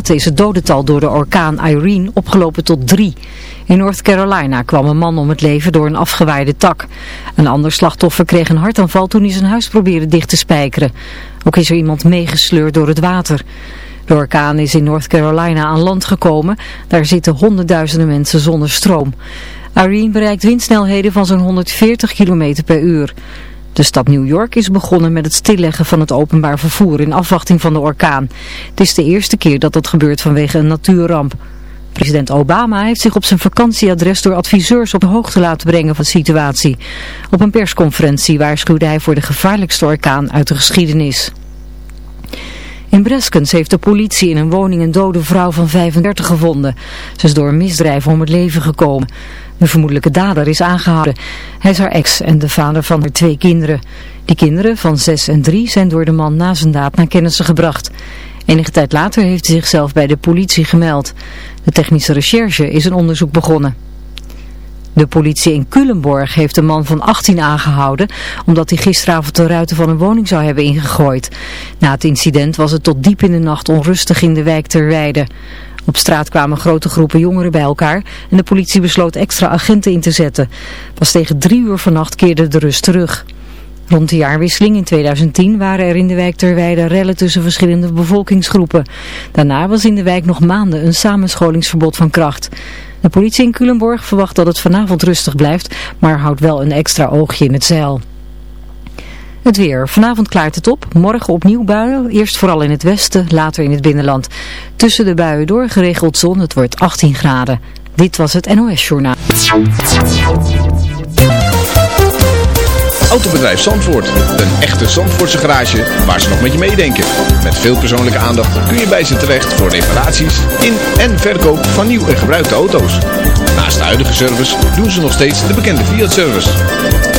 Staten is het dodental door de orkaan Irene opgelopen tot drie. In North Carolina kwam een man om het leven door een afgewaaide tak. Een ander slachtoffer kreeg een hartaanval toen hij zijn huis probeerde dicht te spijkeren. Ook is er iemand meegesleurd door het water. De orkaan is in North Carolina aan land gekomen. Daar zitten honderdduizenden mensen zonder stroom. Irene bereikt windsnelheden van zo'n 140 km per uur. De stad New York is begonnen met het stilleggen van het openbaar vervoer in afwachting van de orkaan. Het is de eerste keer dat dat gebeurt vanwege een natuurramp. President Obama heeft zich op zijn vakantieadres door adviseurs op de hoogte laten brengen van de situatie. Op een persconferentie waarschuwde hij voor de gevaarlijkste orkaan uit de geschiedenis. In Breskens heeft de politie in een woning een dode vrouw van 35 gevonden. Ze is door een misdrijf om het leven gekomen. De vermoedelijke dader is aangehouden. Hij is haar ex en de vader van haar twee kinderen. Die kinderen van 6 en 3 zijn door de man na zijn daad naar kennissen gebracht. Enige tijd later heeft hij zichzelf bij de politie gemeld. De technische recherche is een onderzoek begonnen. De politie in Culemborg heeft een man van 18 aangehouden omdat hij gisteravond de ruiten van een woning zou hebben ingegooid. Na het incident was het tot diep in de nacht onrustig in de wijk Terweide. Op straat kwamen grote groepen jongeren bij elkaar en de politie besloot extra agenten in te zetten. Pas tegen drie uur vannacht keerde de rust terug. Rond de jaarwisseling in 2010 waren er in de wijk Terweide rellen tussen verschillende bevolkingsgroepen. Daarna was in de wijk nog maanden een samenscholingsverbod van kracht. De politie in Culemborg verwacht dat het vanavond rustig blijft, maar houdt wel een extra oogje in het zeil. Het weer. Vanavond klaart het op. Morgen opnieuw buien. Eerst vooral in het westen, later in het binnenland. Tussen de buien door geregeld zon. Het wordt 18 graden. Dit was het NOS Journaal. Autobedrijf Zandvoort. Een echte Zandvoortse garage waar ze nog met je meedenken. Met veel persoonlijke aandacht kun je bij ze terecht voor reparaties in en verkoop van nieuw en gebruikte auto's. Naast de huidige service doen ze nog steeds de bekende Fiat-service.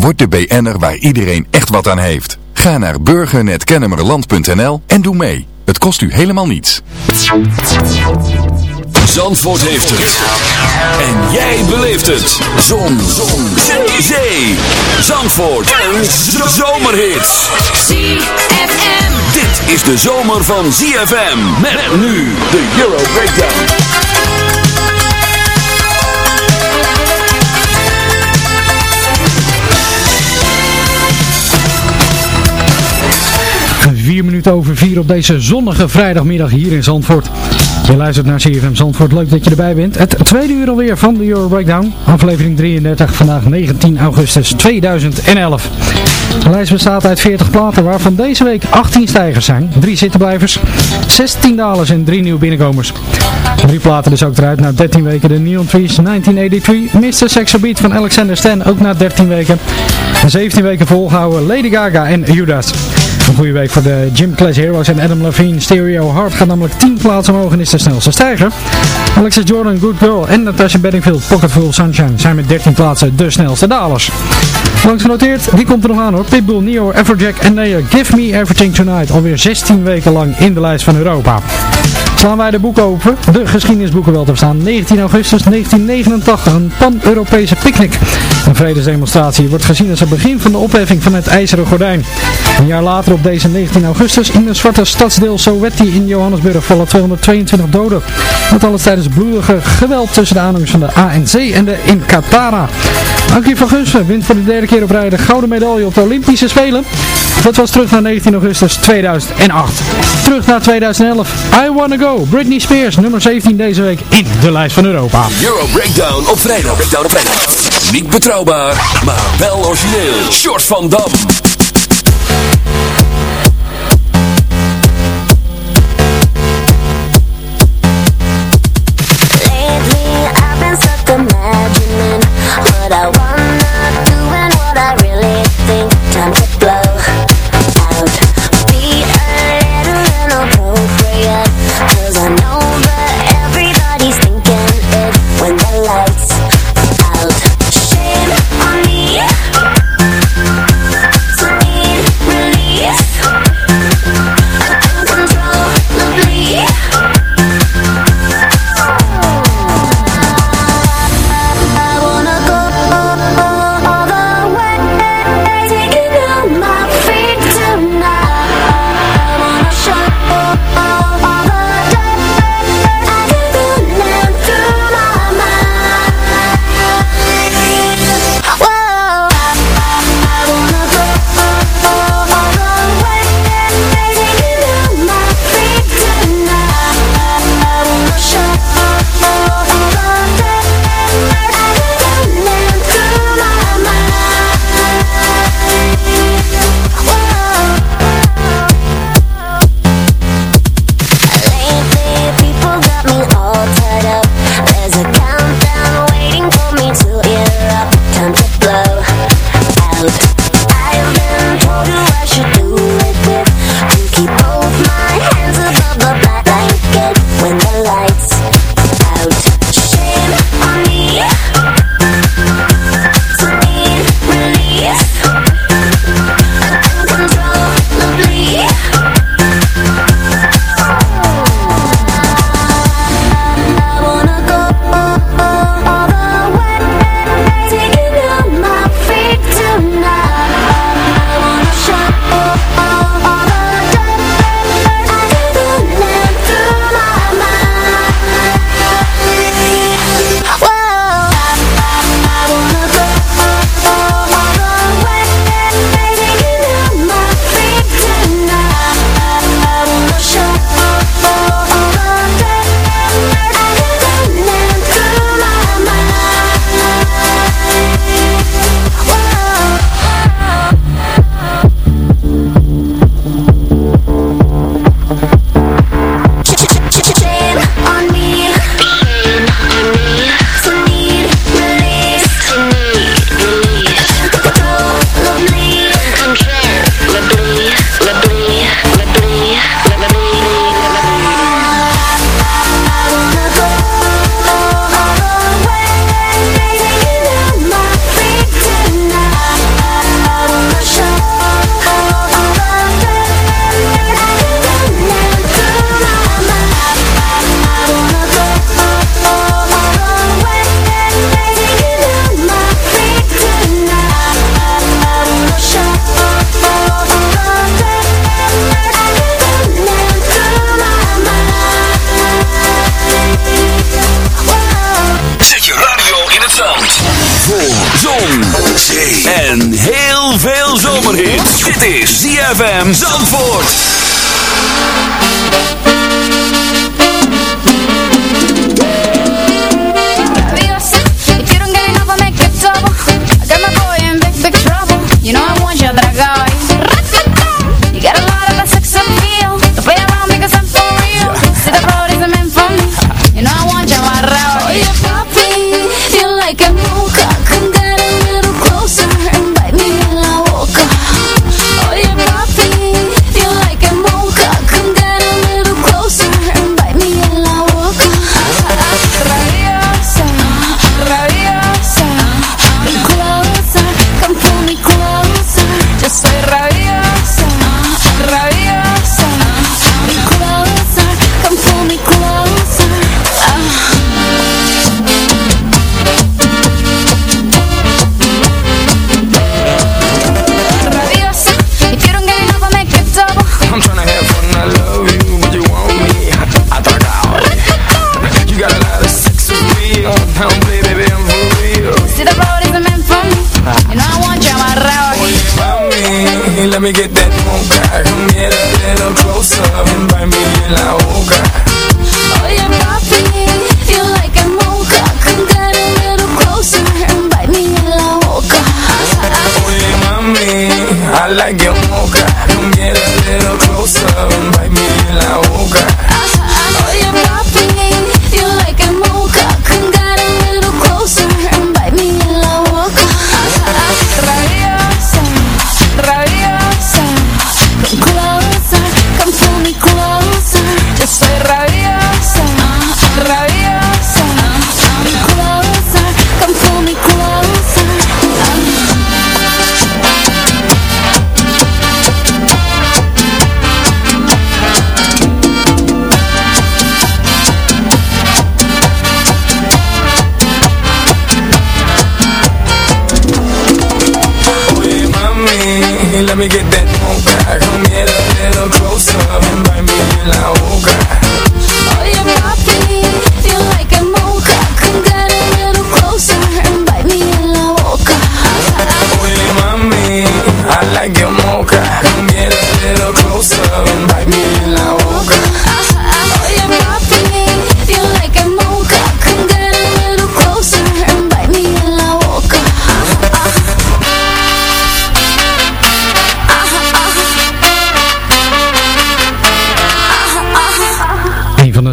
Word de BN'er waar iedereen echt wat aan heeft. Ga naar burgernetkennemerland.nl en doe mee. Het kost u helemaal niets. Zandvoort heeft het. En jij beleeft het. Zon. Zon. Zee. Zee. Zandvoort. Een zomerhit. ZFM. Dit is de zomer van ZFM. Met nu de Euro Breakdown. Vier minuten over vier op deze zonnige vrijdagmiddag hier in Zandvoort. Je luistert naar CFM Zandvoort, leuk dat je erbij bent. Het tweede uur alweer van de Euro Breakdown, aflevering 33, vandaag 19 augustus 2011. De lijst bestaat uit 40 platen, waarvan deze week 18 stijgers zijn, 3 zittenblijvers, 16 dalers en 3 nieuwe binnenkomers. Drie platen dus ook eruit na 13 weken. De Neon Trees 1983, Mr. Sexo Beat van Alexander Stan ook na 13 weken. En 17 weken volgehouden Lady Gaga en Judas. Een goede week voor de Gym Class Heroes en Adam Levine. Stereo Hard gaat namelijk 10 plaatsen omhoog en is de snelste stijger. Alexis Jordan, Good Girl en Natasha Bedingfield, Pocket Full Sunshine zijn met 13 plaatsen de snelste dalers. Langs genoteerd, die komt er nog aan hoor. Pitbull, Neo, Everjack en Neo, Give Me Everything Tonight. Alweer 16 weken lang in de lijst van Europa. Slaan wij de boeken open, de geschiedenisboeken wel te verstaan. 19 augustus 1989, een pan-Europese picknick. Een vredesdemonstratie wordt gezien als het begin van de opheffing van het ijzeren gordijn. Een jaar later op deze 19 augustus in het zwarte stadsdeel Soweto in Johannesburg vallen 222 doden. Dat alles tijdens bloedige geweld tussen de aanhangers van de ANC en de Inkatara. Ankie van Gunsven wint voor de derde keer op rij de gouden medaille op de Olympische Spelen. Dat was terug naar 19 augustus 2008. Terug naar 2011. I Wanna Go. Britney Spears, nummer 17 deze week in de lijst van Europa. Euro Breakdown op vrijdag. Breakdown op vrijdag. Niet betrouwbaar, maar wel origineel. Short van Dam.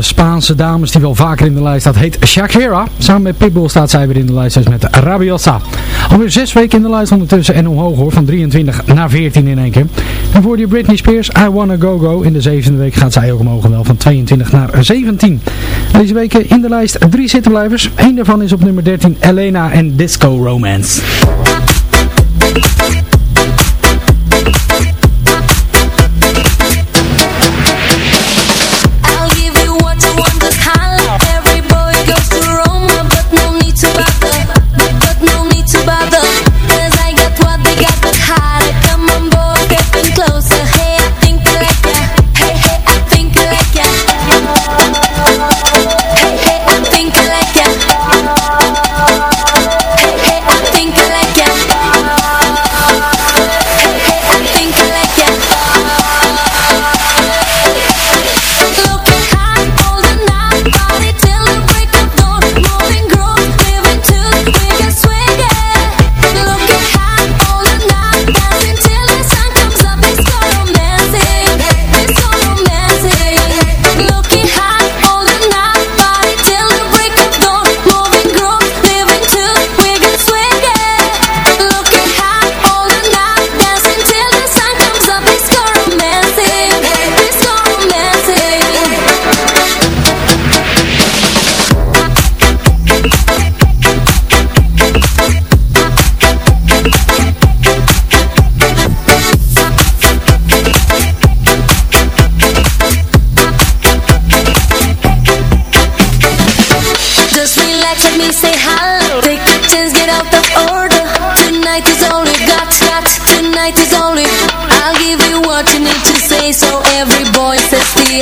Spaanse dames die wel vaker in de lijst staat heet Shakira. Samen met Pitbull staat zij weer in de lijst met Rabiosa. Alweer zes weken in de lijst ondertussen en omhoog hoor. Van 23 naar 14 in één keer. En voor die Britney Spears, I Wanna Go Go. In de zevende week gaat zij ook omhoog wel van 22 naar 17. Deze week in de lijst drie zittenblijvers. Eén daarvan is op nummer 13 Elena en Disco Romance. say hello Take a chance, get out order. Tonight is all we got. Tonight is all we I'll give you what you need to say. So every boy says the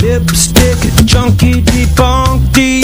Lipstick, chunky, defunky,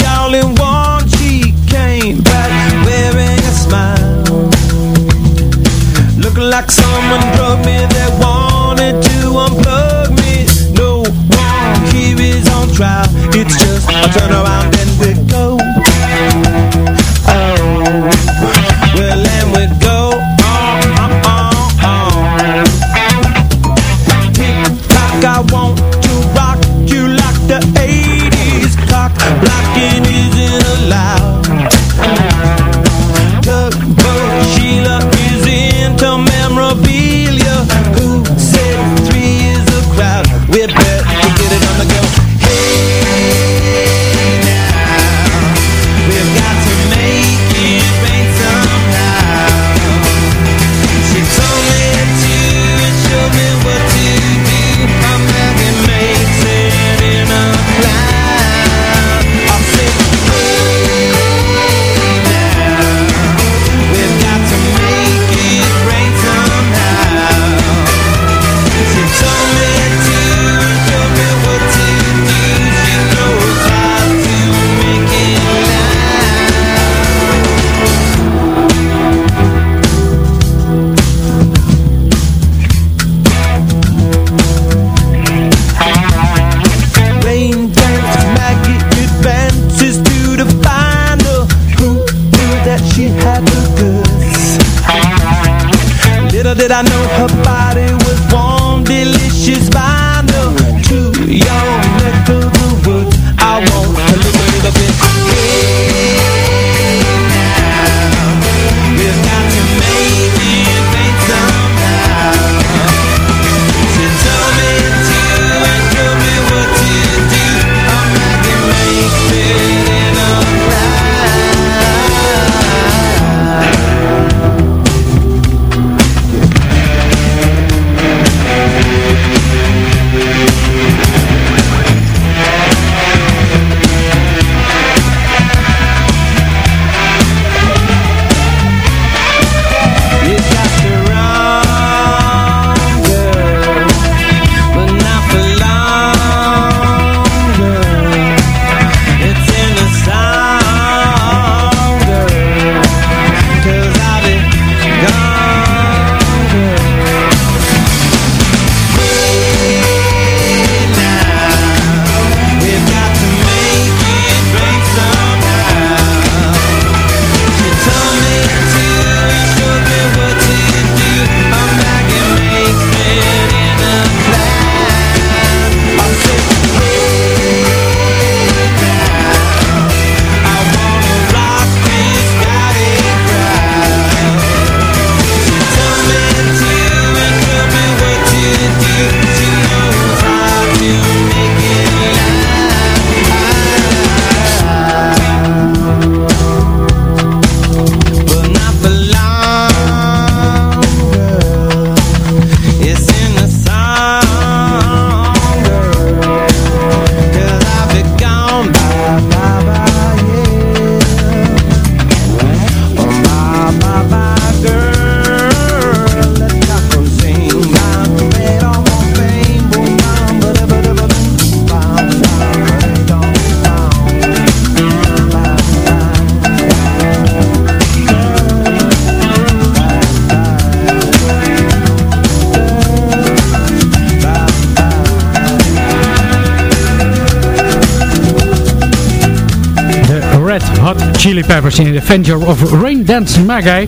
all in Chili Peppers in The Avenger of Rain Dance Maggie.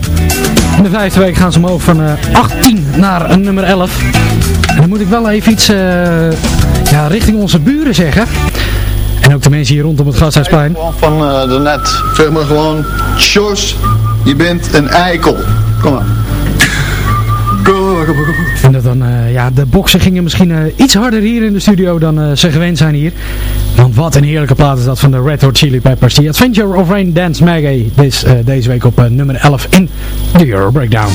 In de vijfde week gaan ze omhoog van eh, 18 naar een nummer 11. En dan moet ik wel even iets eh, ja, richting onze buren zeggen. En ook de mensen hier rondom het Gasthuisplein. Van uh, daarnet, zeg maar gewoon, Sjors, je bent een eikel. Kom maar. Dan, eh, ja, de boksen gingen misschien eh, iets harder hier in de studio dan eh, ze gewend zijn hier. Want wat een heerlijke plaat is dat van de Red Hot Chili Peppers. The Adventure of Rain Dance Maggie. Dit deze week op nummer 11 in de Euro Breakdown.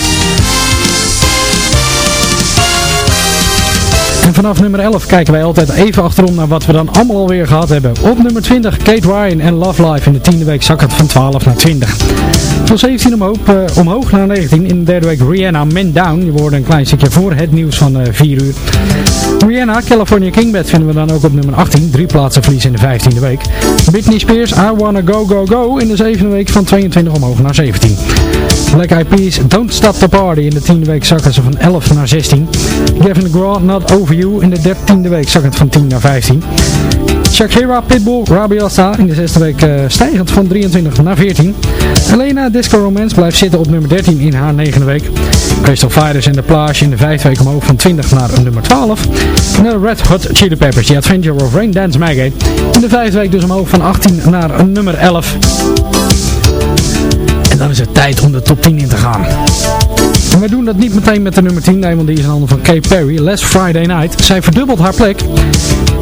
En vanaf nummer 11 kijken wij altijd even achterom naar wat we dan allemaal alweer gehad hebben. Op nummer 20 Kate Ryan en Love Life. In de tiende week zak het van 12 naar 20. Van 17 omhoog, eh, omhoog naar 19. In de derde week Rihanna Man Down. Je hoorde een klein stukje voor het nieuws van eh 4 uur. Rihanna, California Kingbed vinden we dan ook op nummer 18. Drie plaatsen verlies in de 15e week. Britney Spears, I Wanna Go Go Go. In de zevende week van 22 omhoog naar 17. Black Eyed Peas, Don't Stop the Party. In de tiende week zakken ze van 11 naar 16. Gavin DeGraw, Not Over In de dertiende week zak het van 10 naar 15. Shakira, Pitbull, Rabiosa. In de zesde week eh, stijgend van 23 naar 14. Elena, Disco Romance blijft zitten op nummer 13 in haar negende week. Crystal Fighters en The Plage in de vijfde week omhoog van 20 naar nummer 12. En de Red Hot Chili Peppers, The Adventure of Rain Dance Maggie. In de vijfde week dus omhoog van 18 naar nummer 11. En dan is het tijd om de top 10 in te gaan. En wij doen dat niet meteen met de nummer 10, nee, want die is een handen van Kate Perry, Last Friday Night. Zij verdubbelt haar plek.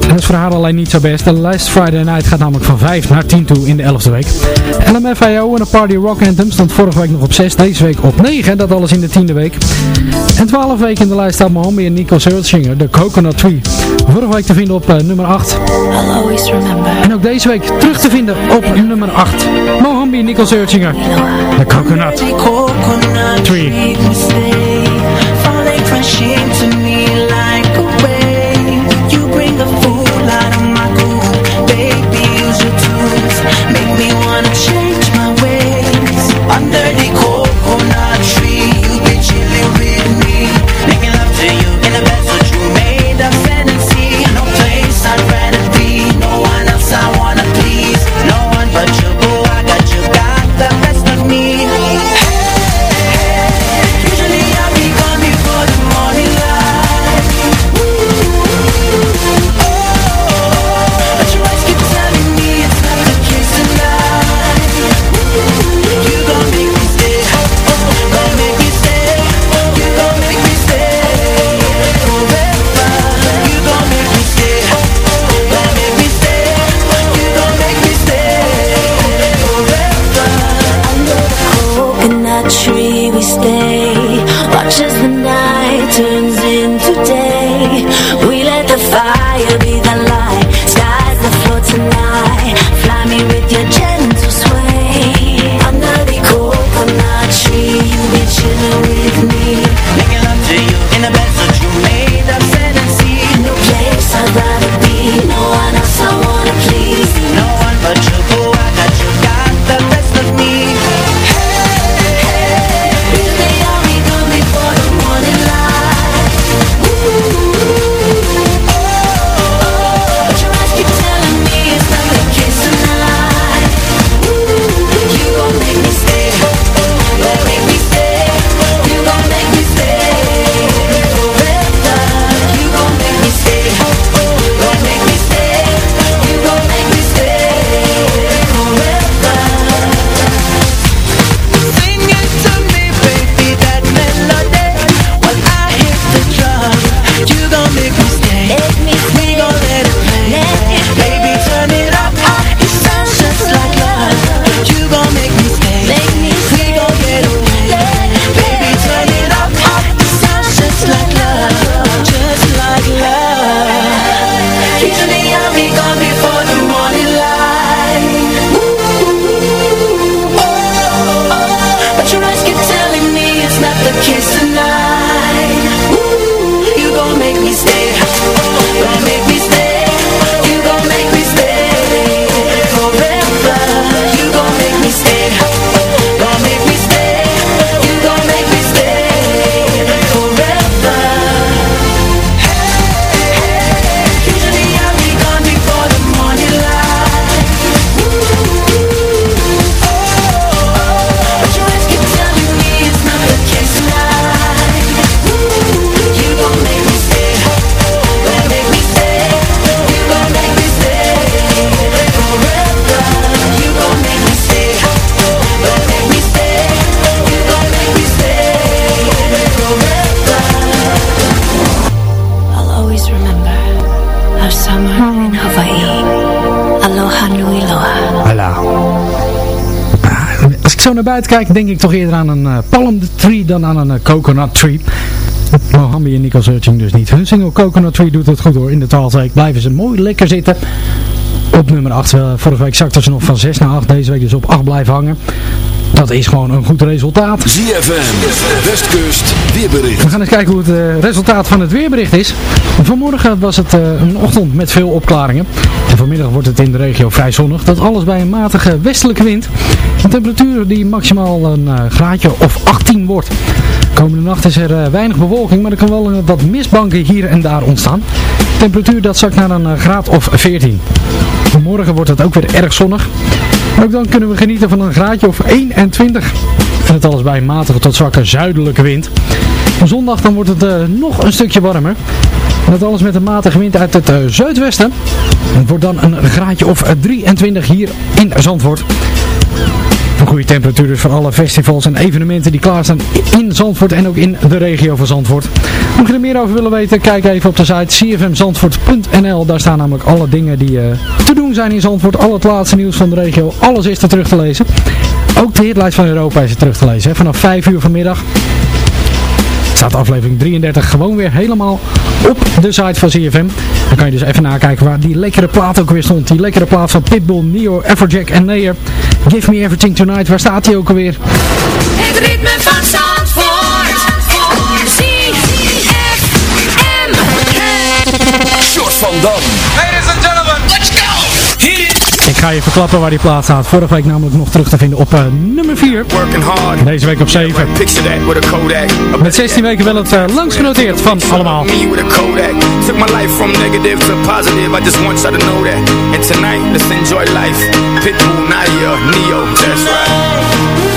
En dat is voor haar alleen niet zo best. De Last Friday Night gaat namelijk van 5 naar 10 toe in de 11e week. LMFAO en de Party Rock Anthem stond vorige week nog op 6, deze week op 9. Dat alles in de 10e week. En 12 weken in de lijst staat Mohambi en Nico Searchinger, de Coconut Tree. Vorige week te vinden op eh, nummer 8. En ook deze week terug te vinden op nummer 8. Mohambi en Nico Searchinger, de Coconut Tree. Falling crashing to me zo naar buiten kijk, denk ik toch eerder aan een eh, palm tree dan aan een eh, coconut tree. Mohammed en Nico Searching dus niet. Hun single Coconut Tree doet het goed hoor. In de twaalfde blijven ze mooi lekker zitten. Op nummer 8. Vorige week zakten ze nog van 6 naar 8. Deze week dus op 8 blijven hangen. Dat is gewoon een goed resultaat. ZFM, Westkust, weerbericht. We gaan eens kijken hoe het eh, resultaat van het weerbericht is. Vanmorgen was het eh, een ochtend met veel opklaringen. En vanmiddag wordt het in de regio vrij zonnig. Dat alles bij een matige westelijke wind. Een temperatuur die maximaal een eh, graadje of 18 wordt. Komende nacht is er weinig bewolking, maar er kan wel wat mistbanken hier en daar ontstaan. De temperatuur dat zakt naar een graad of 14. Morgen wordt het ook weer erg zonnig. Ook dan kunnen we genieten van een graadje of 21. En het alles bij een matige tot zwakke zuidelijke wind. Zondag dan wordt het eh, nog een stukje warmer. Dat alles met een matige wind uit het eh, zuidwesten. Het wordt dan een graadje of eh, 23 hier in Zandvoort. Goede temperatuur dus voor alle festivals en evenementen die klaarstaan in Zandvoort en ook in de regio van Zandvoort. Mocht je er meer over willen weten, kijk even op de site cfmzandvoort.nl. Daar staan namelijk alle dingen die eh, te doen zijn in Zandvoort. Al het laatste nieuws van de regio, alles is er terug te lezen. Ook de hitlijst van Europa is er terug te lezen. Vanaf 5 uur vanmiddag staat aflevering 33 gewoon weer helemaal op de site van CFM. Dan kan je dus even nakijken waar die lekkere plaat ook weer stond. Die lekkere plaat van Pitbull, Neo, Everjack en Nayer. Give Me Everything Tonight, waar staat die ook alweer? Het ritme van ga je verklappen waar die plaat staat. Vorige week namelijk nog terug te vinden op eh, nummer 4. Working hard. Deze week op 7. Picture that with a Kodak. Met 16 weken wel het uh, langst genoteerd van allemaal. Me with a Kodak. Took my life from negative to positive. I just want y'all to know that. And tonight, let's enjoy life. Pitbull, Nadia, Neo. That's right.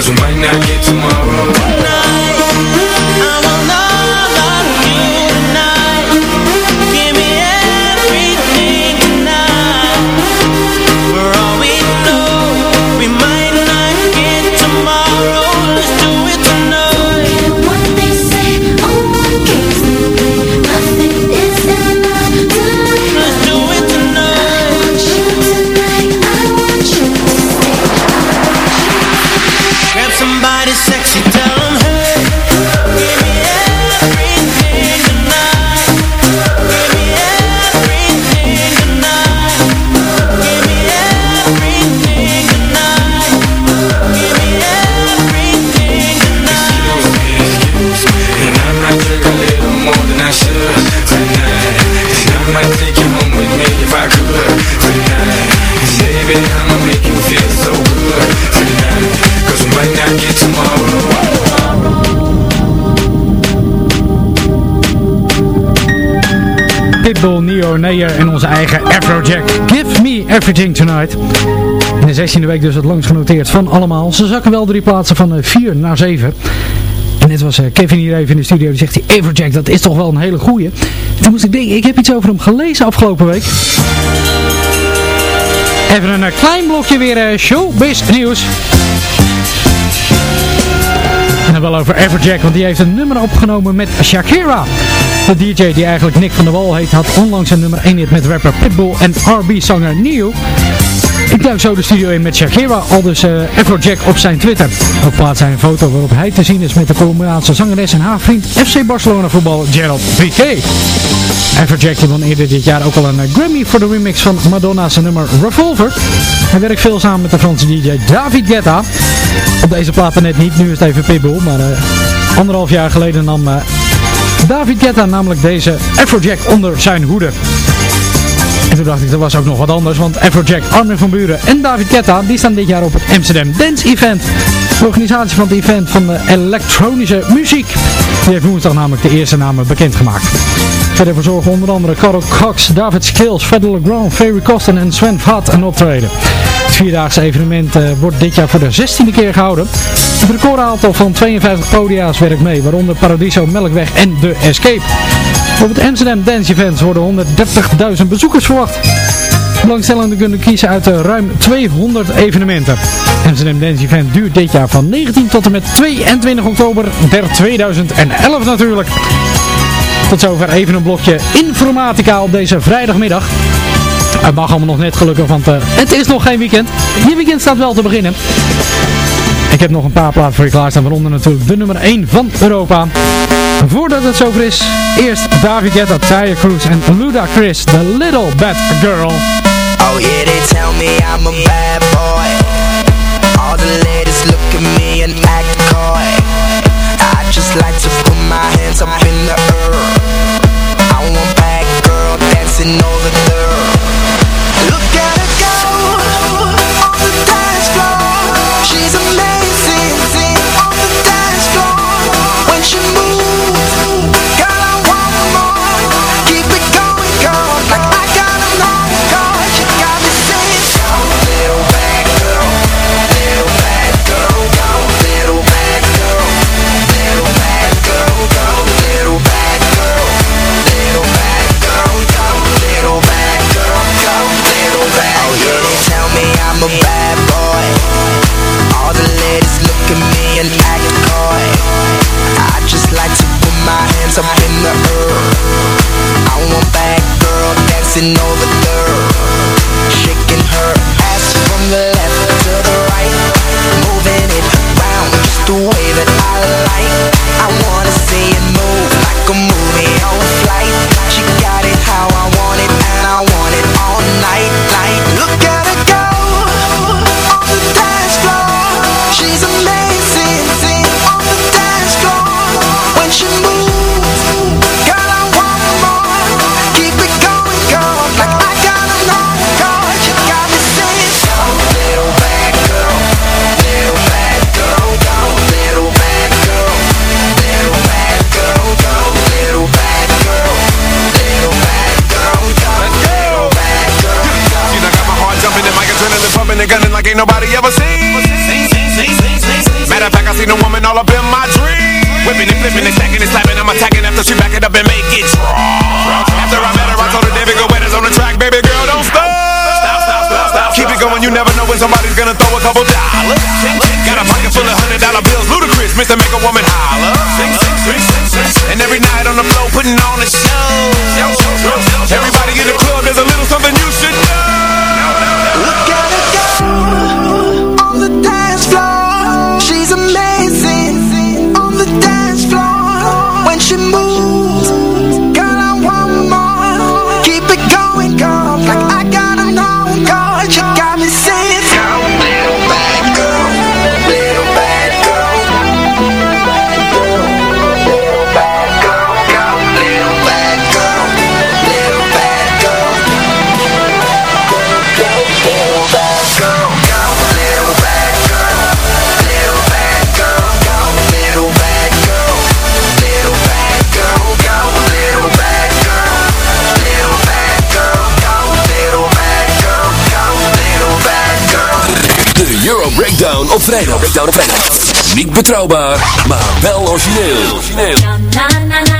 Cause we might not get tomorrow. Want Pitbull, Neo, Neyer en onze eigen Afrojack. Give me everything tonight. In de 16e week dus het langst genoteerd van allemaal. Ze zakken wel drie plaatsen van 4 naar 7. En net was eh, Kevin hier even in de studio. Die zegt, die Afrojack, dat is toch wel een hele goeie. Toen moest ik denken, ik heb iets over hem gelezen afgelopen week. Even een eh, klein blokje weer eh, showbiz nieuws. En dan wel over Everjack, want die heeft een nummer opgenomen met Shakira. De DJ die eigenlijk Nick van der Wal heet, had onlangs een nummer 1 hit met rapper Pitbull en R&B-zanger Neo. Ik duik zo de studio in met Shakira, al dus uh, Afrojack op zijn Twitter. Ook plaatst hij een foto waarop hij te zien is met de Colombiaanse zangeres en haar vriend FC Barcelona voetbal Gerald Piqué. Afrojack die won eerder dit jaar ook al een eh, Grammy voor de remix van Madonna's nummer Revolver. Hij werkt veel samen met de Franse DJ David Guetta. Op deze platen net niet, nu is het even Pitbull, maar uh, anderhalf jaar geleden nam uh, David Guetta namelijk deze Afrojack onder zijn hoede. En toen dacht ik, dat was ook nog wat anders, want Afrojack, Armin van Buren en David Guetta, die staan dit jaar op het Amsterdam Dance Event. De organisatie van het event van de elektronische muziek. Die heeft woensdag namelijk de eerste namen bekendgemaakt. Verder verzorgen onder andere Carl Cox, David Skills, Fred LeGrand, Ferry Costin en Sven Vat een optreden. Het vierdaagse evenement uh, wordt dit jaar voor de 16e keer gehouden. Het recordaantal van 52 podia's werkt mee, waaronder Paradiso, Melkweg en The Escape. Op het Amsterdam Dance Event worden 130.000 bezoekers verwacht. Belangstellenden kunnen kiezen uit de ruim 200 evenementen. Amsterdam Dance Event duurt dit jaar van 19 tot en met 22 oktober der 2011 natuurlijk. Tot zover even een blokje informatica op deze vrijdagmiddag. Het mag allemaal nog net gelukkig, want uh, het is nog geen weekend. Je weekend staat wel te beginnen. Ik heb nog een paar plaatsen voor je klaarstaan, waaronder natuurlijk de nummer 1 van Europa. Voordat het zover is, eerst David Guetta, Tyre Cruz en Luda Chris, The Little Bad Girl. Oh yeah, they tell me I'm a bad boy. All the ladies look at me and act coy. I just like to put my hands up in the air. I want bad girl dancing over there Look dancing vrijdag. Niet betrouwbaar, maar wel origineel. origineel.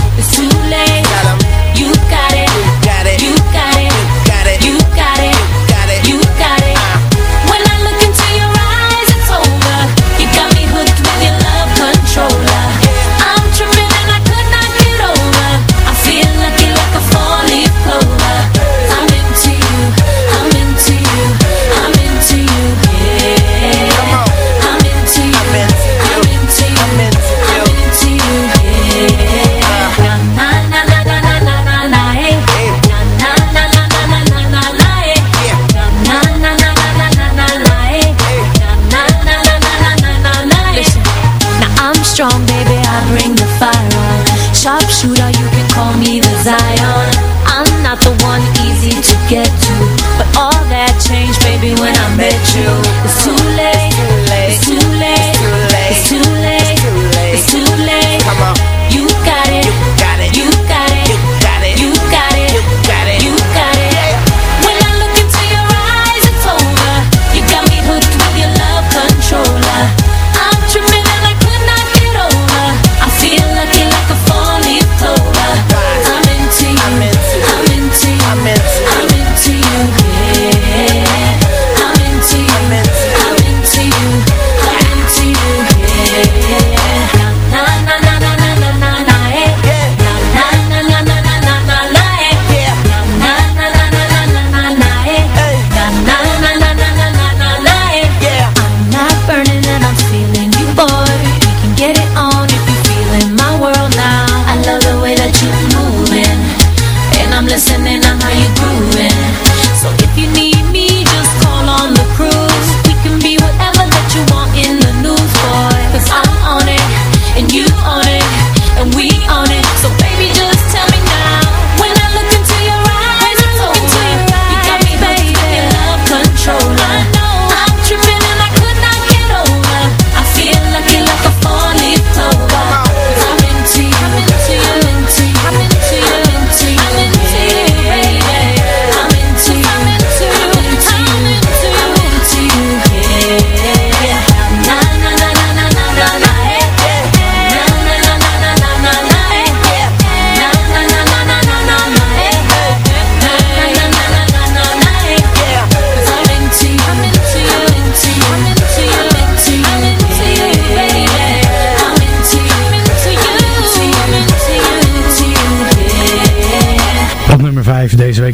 Sharpshooter, you can call me the Zion.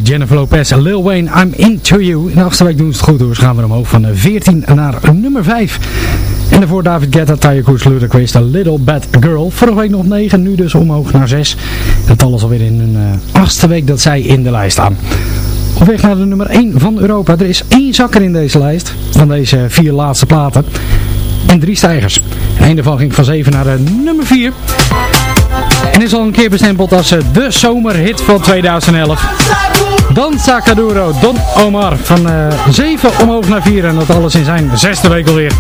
Jennifer Lopez en Lil Wayne, I'm Into You. In de achtste week doen ze het goed. Ze gaan weer omhoog van eh, 14 naar nummer 5. En daarvoor David Guetta, Taya Cruz, Ludacris, A Little Bad Girl. Vorige week nog 9, nu dus omhoog naar 6. Het alles alweer in hun eh, achtste week dat zij in de lijst staan. Op weg naar de nummer 1 van Europa. Er is één zakker in deze lijst, van deze vier laatste platen. En drie stijgers. En één daarvan ging van 7 naar de nummer 4. En is al een keer bestempeld als eh, de zomerhit van 2011. Danza Caduro, Don Omar. Van 7 omhoog naar 4 en dat alles in zijn zesde week alweer.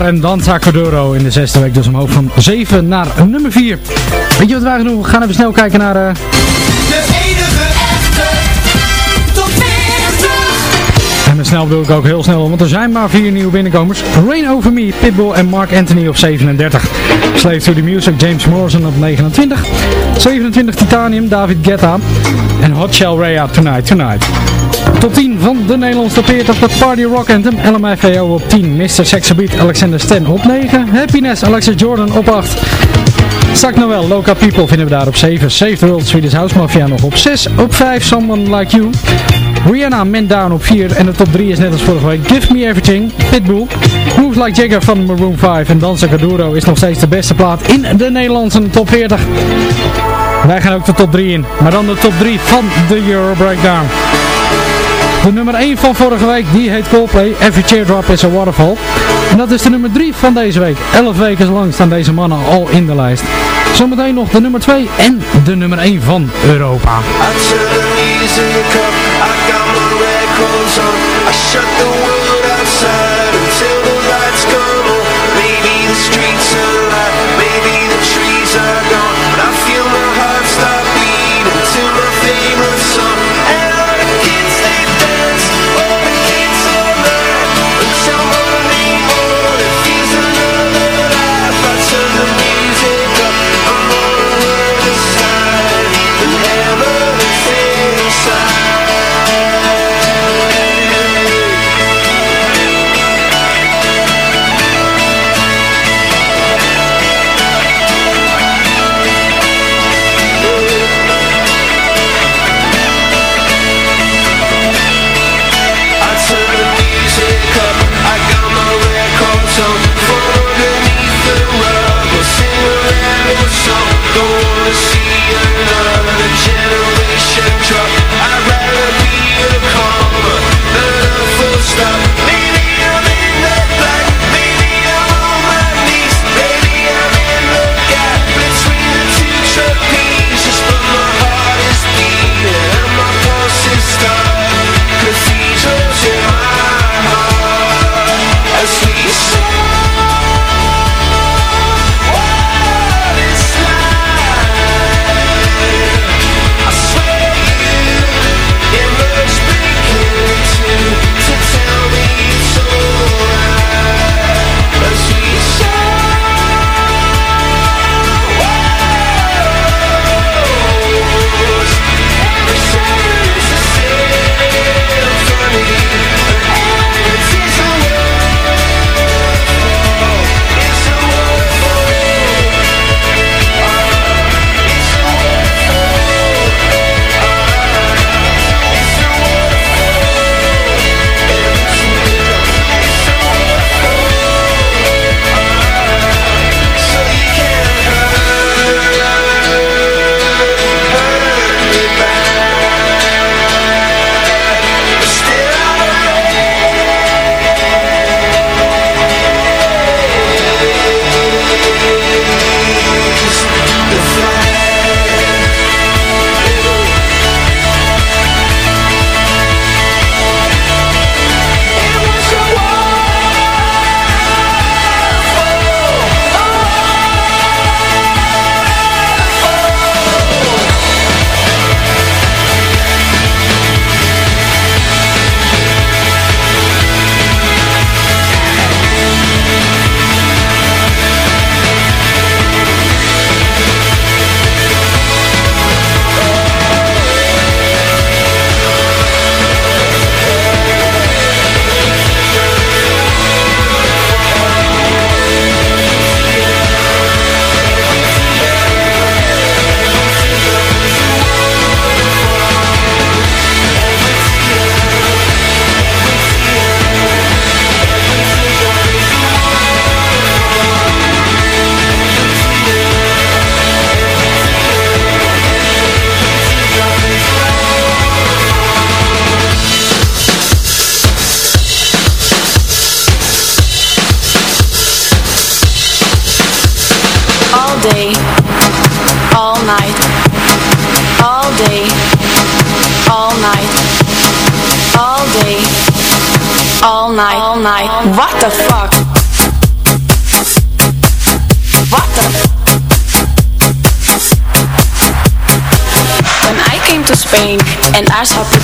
Omar en Danza in de zesde week dus omhoog van 7 naar nummer 4. Weet je wat wij gaan doen? We gaan even snel kijken naar... eh, snel wil ik ook heel snel, want er zijn maar vier nieuwe binnenkomers. Rain Over Me, Pitbull en Mark Anthony op 37. Slave to the Music, James Morrison op 29. 27 Titanium, David Guetta. En Hot Shell Rea, Tonight Tonight. Top 10 van de Nederlandse top 40, de Party Rock Anthem, LMFAO op 10. Mr. Sexy Beat, Alexander Stan op 9. Happiness, Alexis Jordan op 8. Zak Noel, Loca People vinden we daar op 7. Save the World, Swedish House Mafia nog op 6. Op 5, Someone Like You. Rihanna, Man Down op 4. En de top 3 is net als vorige week Give Me Everything, Pitbull. Moves Like Jagger van Maroon 5. En Danza Caduro is nog steeds de beste plaat in de Nederlandse top 40. Wij gaan ook de top 3 in. Maar dan de top 3 van de Euro Breakdown. De nummer 1 van vorige week, die heet Coldplay. Every Teardrop is a Waterfall. En dat is de nummer 3 van deze week. 11 weken lang staan deze mannen al in de lijst. Zometeen nog de nummer 2 en de nummer 1 van Europa.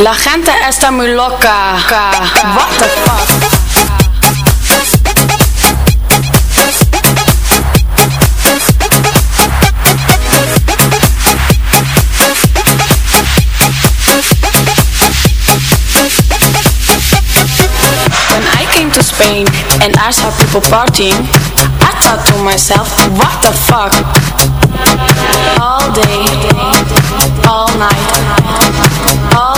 La gente está muy loca. What the fuck? Spain and I saw people partying, I thought to myself, what the fuck? All day, all night,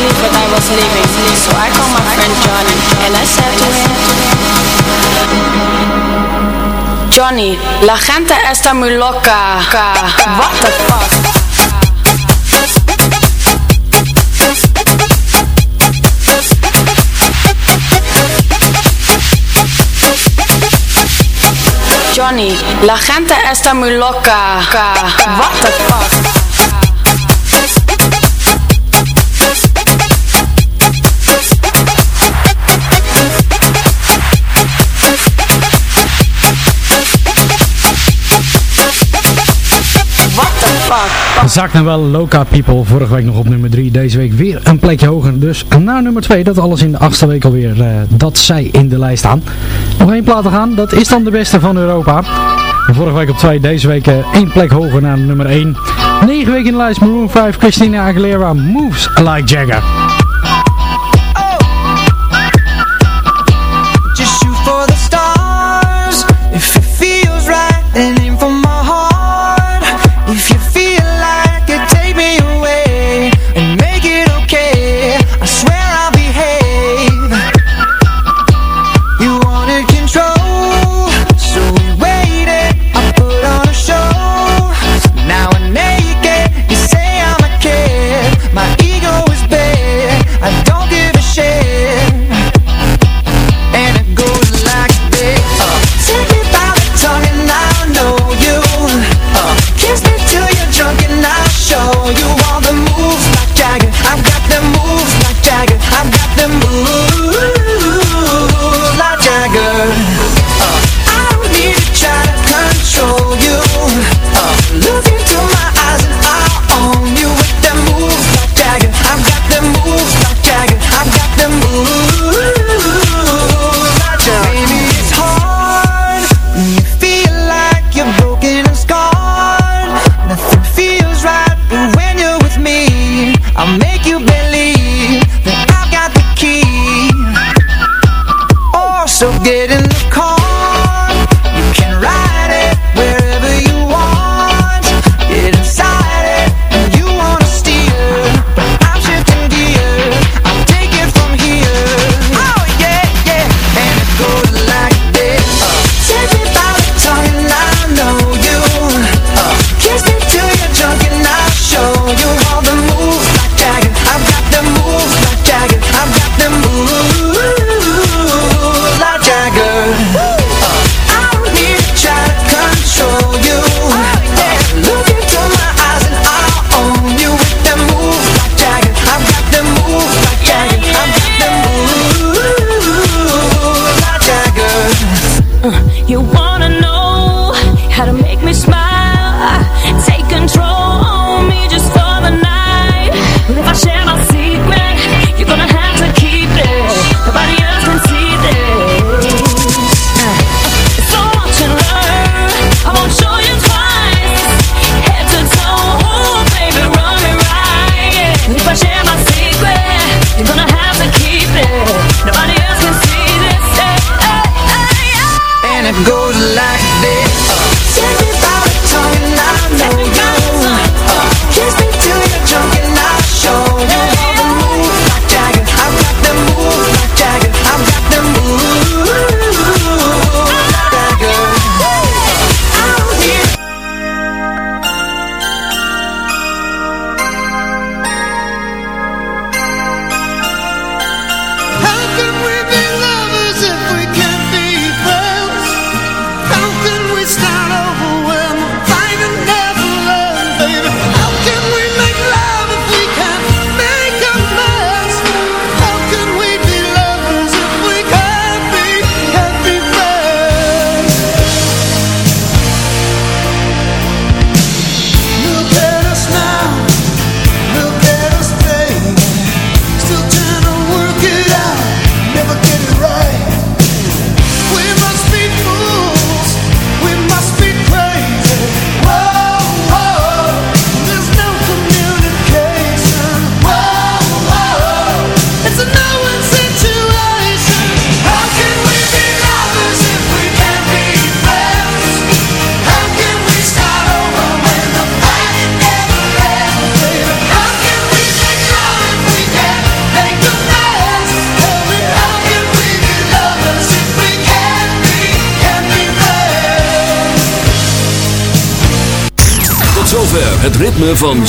I was living, so I called my friend Johnny and I said Johnny, la gente está muy loca. What the fuck? Johnny, la gente está muy loca. What the fuck? Zakt nou wel Loca People, vorige week nog op nummer 3, deze week weer een plekje hoger. Dus naar nummer 2, dat alles in de achtste week alweer, eh, dat zij in de lijst staan. Nog één plaat te gaan, dat is dan de beste van Europa. Vorige week op 2, deze week eh, één plek hoger naar nummer 1. 9 weken in de lijst, Maroon 5, Christina Aguilera, Moves Like Jagger.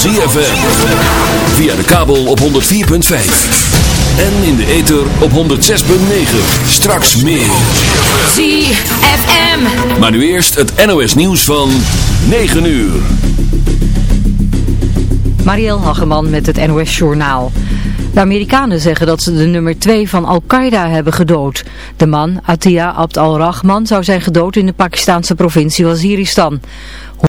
ZFM. Via de kabel op 104.5. En in de ether op 106.9. Straks meer. ZFM. Maar nu eerst het NOS nieuws van 9 uur. Marielle Hageman met het NOS Journaal. De Amerikanen zeggen dat ze de nummer 2 van Al-Qaeda hebben gedood. De man, Atiyah Abd al-Rahman, zou zijn gedood in de Pakistanse provincie Waziristan.